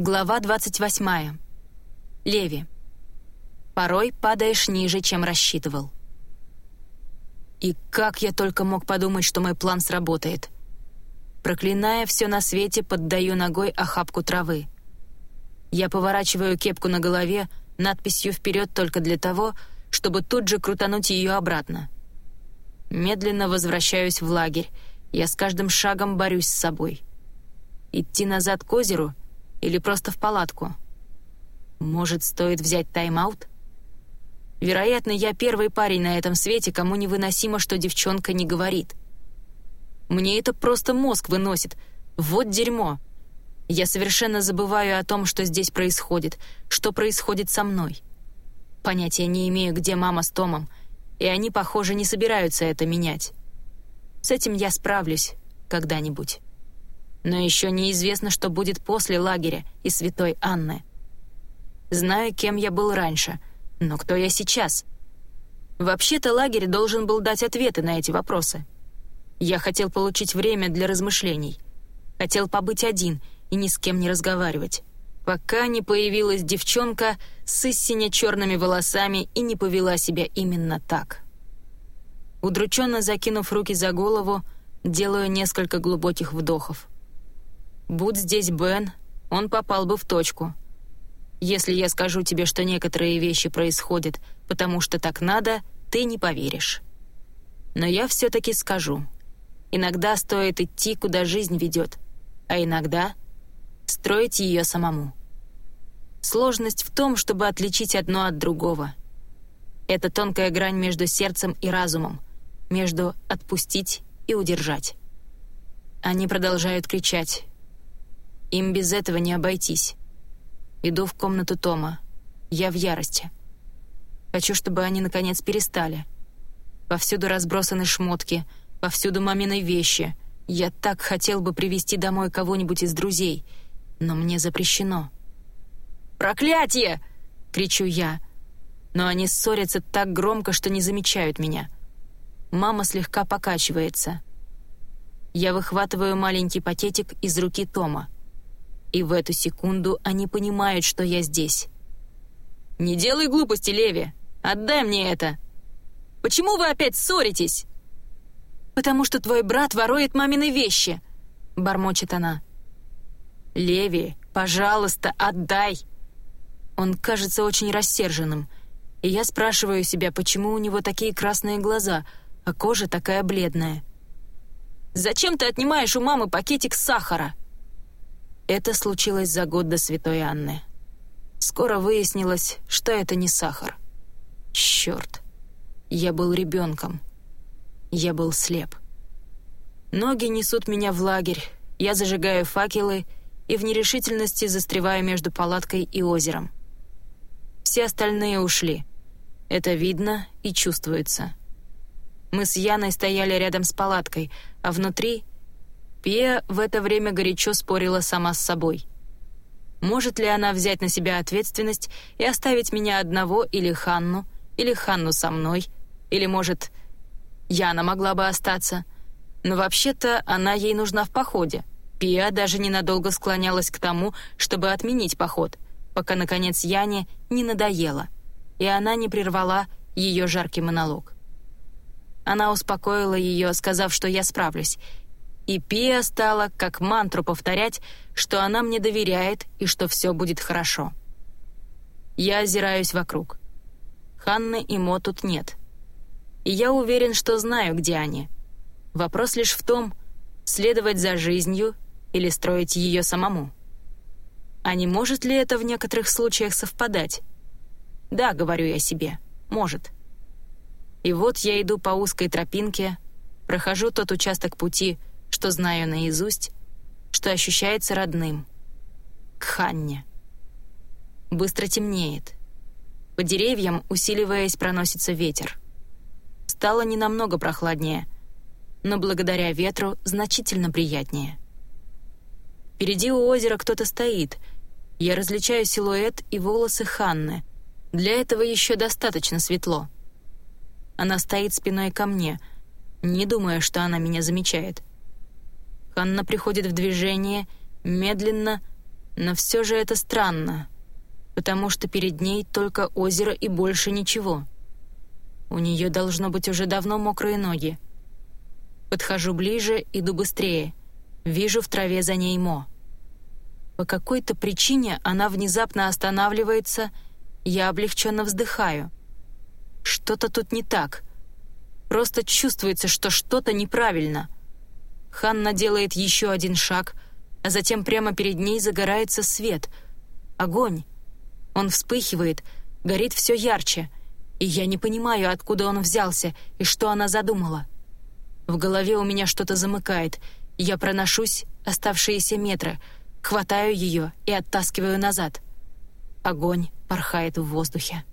Глава 28. Леви. Порой падаешь ниже, чем рассчитывал. И как я только мог подумать, что мой план сработает. Проклиная все на свете, поддаю ногой охапку травы. Я поворачиваю кепку на голове надписью «Вперед» только для того, чтобы тут же крутануть ее обратно. Медленно возвращаюсь в лагерь. Я с каждым шагом борюсь с собой. Идти назад к озеру — или просто в палатку? Может, стоит взять тайм-аут? Вероятно, я первый парень на этом свете, кому невыносимо, что девчонка не говорит. Мне это просто мозг выносит. Вот дерьмо. Я совершенно забываю о том, что здесь происходит, что происходит со мной. Понятия не имею, где мама с Томом, и они, похоже, не собираются это менять. С этим я справлюсь когда-нибудь. Но еще неизвестно, что будет после лагеря и святой Анны. Знаю, кем я был раньше, но кто я сейчас? Вообще-то лагерь должен был дать ответы на эти вопросы. Я хотел получить время для размышлений. Хотел побыть один и ни с кем не разговаривать. Пока не появилась девчонка с истинно черными волосами и не повела себя именно так. Удрученно закинув руки за голову, делаю несколько глубоких вдохов. Будь здесь Бен, он попал бы в точку. Если я скажу тебе, что некоторые вещи происходят, потому что так надо, ты не поверишь. Но я все-таки скажу. Иногда стоит идти, куда жизнь ведет, а иногда строить ее самому. Сложность в том, чтобы отличить одно от другого. Это тонкая грань между сердцем и разумом, между отпустить и удержать. Они продолжают кричать, им без этого не обойтись. Иду в комнату Тома. Я в ярости. Хочу, чтобы они, наконец, перестали. Повсюду разбросаны шмотки, повсюду мамины вещи. Я так хотел бы привести домой кого-нибудь из друзей, но мне запрещено. «Проклятие!» — кричу я. Но они ссорятся так громко, что не замечают меня. Мама слегка покачивается. Я выхватываю маленький пакетик из руки Тома. И в эту секунду они понимают, что я здесь. «Не делай глупости, Леви! Отдай мне это!» «Почему вы опять ссоритесь?» «Потому что твой брат ворует мамины вещи», — бормочет она. «Леви, пожалуйста, отдай!» Он кажется очень рассерженным, и я спрашиваю себя, почему у него такие красные глаза, а кожа такая бледная. «Зачем ты отнимаешь у мамы пакетик сахара?» Это случилось за год до Святой Анны. Скоро выяснилось, что это не сахар. Черт. Я был ребенком. Я был слеп. Ноги несут меня в лагерь, я зажигаю факелы и в нерешительности застреваю между палаткой и озером. Все остальные ушли. Это видно и чувствуется. Мы с Яной стояли рядом с палаткой, а внутри Пия в это время горячо спорила сама с собой. Может ли она взять на себя ответственность и оставить меня одного или Ханну, или Ханну со мной, или, может, Яна могла бы остаться. Но вообще-то она ей нужна в походе. Пия даже ненадолго склонялась к тому, чтобы отменить поход, пока, наконец, Яне не надоело, и она не прервала ее жаркий монолог. Она успокоила ее, сказав, что я справлюсь, и Пия стала как мантру повторять, что она мне доверяет и что все будет хорошо. Я озираюсь вокруг. Ханны и Мо тут нет. И я уверен, что знаю, где они. Вопрос лишь в том, следовать за жизнью или строить ее самому. А не может ли это в некоторых случаях совпадать? Да, говорю я себе, может. И вот я иду по узкой тропинке, прохожу тот участок пути, что знаю наизусть, что ощущается родным. К Ханне. Быстро темнеет. По деревьям, усиливаясь, проносится ветер. Стало не намного прохладнее, но благодаря ветру значительно приятнее. Впереди у озера кто-то стоит. Я различаю силуэт и волосы Ханны. Для этого еще достаточно светло. Она стоит спиной ко мне, не думая, что она меня замечает. Ханна приходит в движение, медленно, Но все же это странно, потому что перед ней только озеро и больше ничего. У нее должно быть уже давно мокрые ноги. Подхожу ближе, иду быстрее. Вижу в траве за ней Мо. По какой-то причине она внезапно останавливается, я облегченно вздыхаю. Что-то тут не так. Просто чувствуется, что что-то неправильно. Ханна делает еще один шаг — а затем прямо перед ней загорается свет. Огонь. Он вспыхивает, горит все ярче, и я не понимаю, откуда он взялся и что она задумала. В голове у меня что-то замыкает, я проношусь оставшиеся метры, хватаю ее и оттаскиваю назад. Огонь порхает в воздухе.